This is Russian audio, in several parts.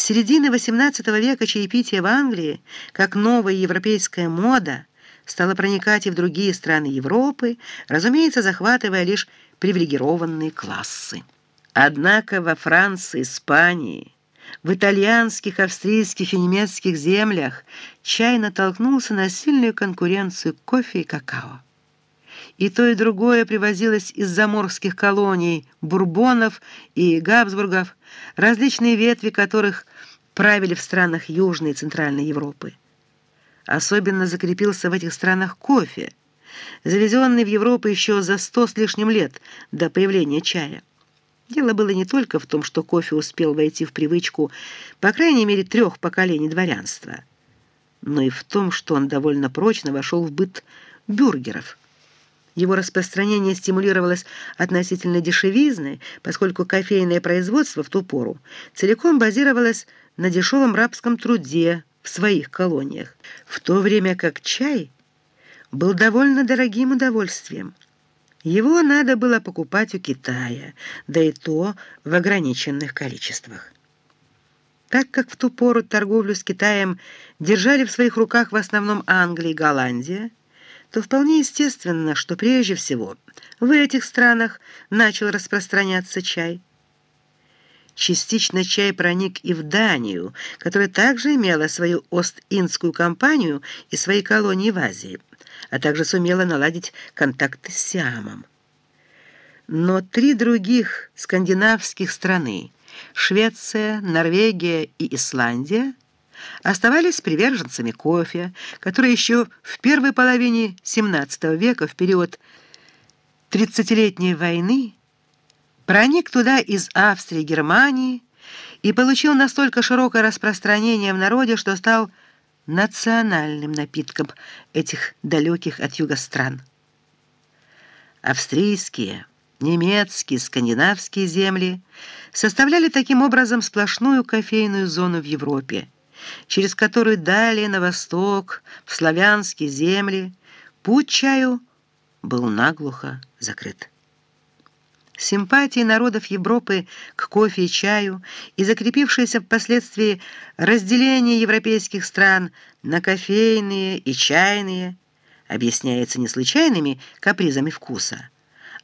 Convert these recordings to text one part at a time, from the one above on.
С середины XVIII века чаепитие в Англии, как новая европейская мода, стало проникать и в другие страны Европы, разумеется, захватывая лишь привилегированные классы. Однако во Франции, Испании, в итальянских, австрийских и немецких землях чай натолкнулся на сильную конкуренцию кофе и какао. И то, и другое привозилось из заморских колоний, бурбонов и габсбургов, различные ветви которых правили в странах Южной и Центральной Европы. Особенно закрепился в этих странах кофе, завезенный в Европу еще за сто с лишним лет до появления чая. Дело было не только в том, что кофе успел войти в привычку, по крайней мере, трех поколений дворянства, но и в том, что он довольно прочно вошел в быт бюргеров. Его распространение стимулировалось относительно дешевизны, поскольку кофейное производство в ту пору целиком базировалось на дешевом рабском труде в своих колониях, в то время как чай был довольно дорогим удовольствием. Его надо было покупать у Китая, да и то в ограниченных количествах. Так как в ту пору торговлю с Китаем держали в своих руках в основном Англия и Голландия, то вполне естественно, что прежде всего в этих странах начал распространяться чай. Частично чай проник и в Данию, которая также имела свою Ост-Индскую компанию и свои колонии в Азии а также сумела наладить контакты с Сиамом. Но три других скандинавских страны – Швеция, Норвегия и Исландия – оставались приверженцами кофе, который еще в первой половине XVII века, в период Тридцатилетней войны, проник туда из Австрии Германии и получил настолько широкое распространение в народе, что стал национальным напитком этих далеких от юга стран. Австрийские, немецкие, скандинавские земли составляли таким образом сплошную кофейную зону в Европе, через которую далее на восток, в славянские земли, путь чаю был наглухо закрыт. Симпатии народов Европы к кофе и чаю и закрепившееся впоследствии разделение европейских стран на кофейные и чайные объясняется не случайными капризами вкуса,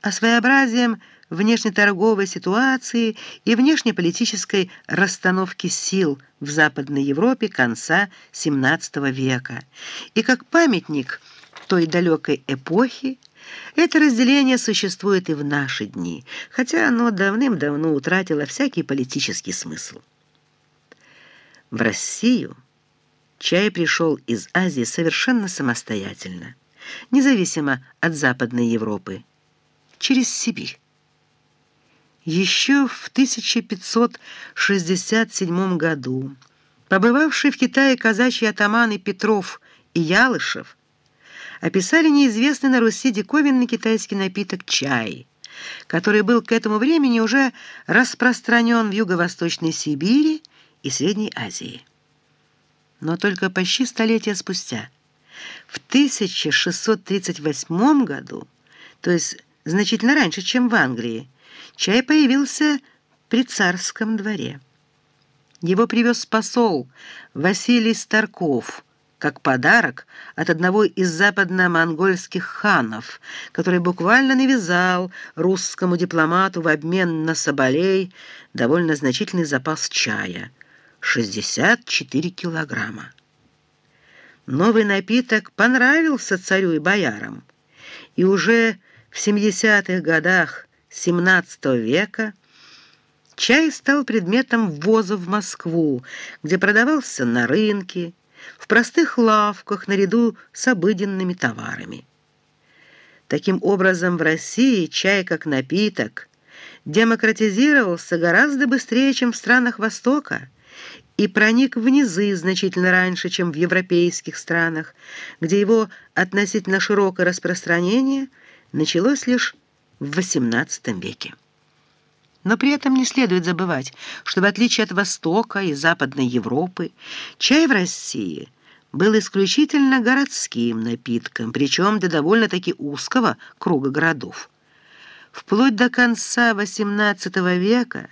а своеобразием внешнеторговой ситуации и внешнеполитической расстановки сил в Западной Европе конца XVII века и как памятник той далекой эпохи, это разделение существует и в наши дни, хотя оно давным-давно утратило всякий политический смысл. В Россию чай пришел из Азии совершенно самостоятельно, независимо от Западной Европы, через Сибирь. Еще в 1567 году побывавший в Китае казачьи атаманы Петров и Ялышев описали неизвестный на Руси диковинный китайский напиток чай, который был к этому времени уже распространен в Юго-Восточной Сибири и Средней Азии. Но только почти столетия спустя, в 1638 году, то есть значительно раньше, чем в Англии, чай появился при царском дворе. Его привез посол Василий Старков – как подарок от одного из западно-монгольских ханов, который буквально навязал русскому дипломату в обмен на соболей довольно значительный запас чая — 64 килограмма. Новый напиток понравился царю и боярам, и уже в 70-х годах XVII века чай стал предметом ввоза в Москву, где продавался на рынке, в простых лавках наряду с обыденными товарами. Таким образом, в России чай как напиток демократизировался гораздо быстрее, чем в странах Востока, и проник в низы значительно раньше, чем в европейских странах, где его относительно широкое распространение началось лишь в XVIII веке. Но при этом не следует забывать, что в отличие от Востока и Западной Европы, чай в России был исключительно городским напитком, причем для довольно-таки узкого круга городов. Вплоть до конца XVIII века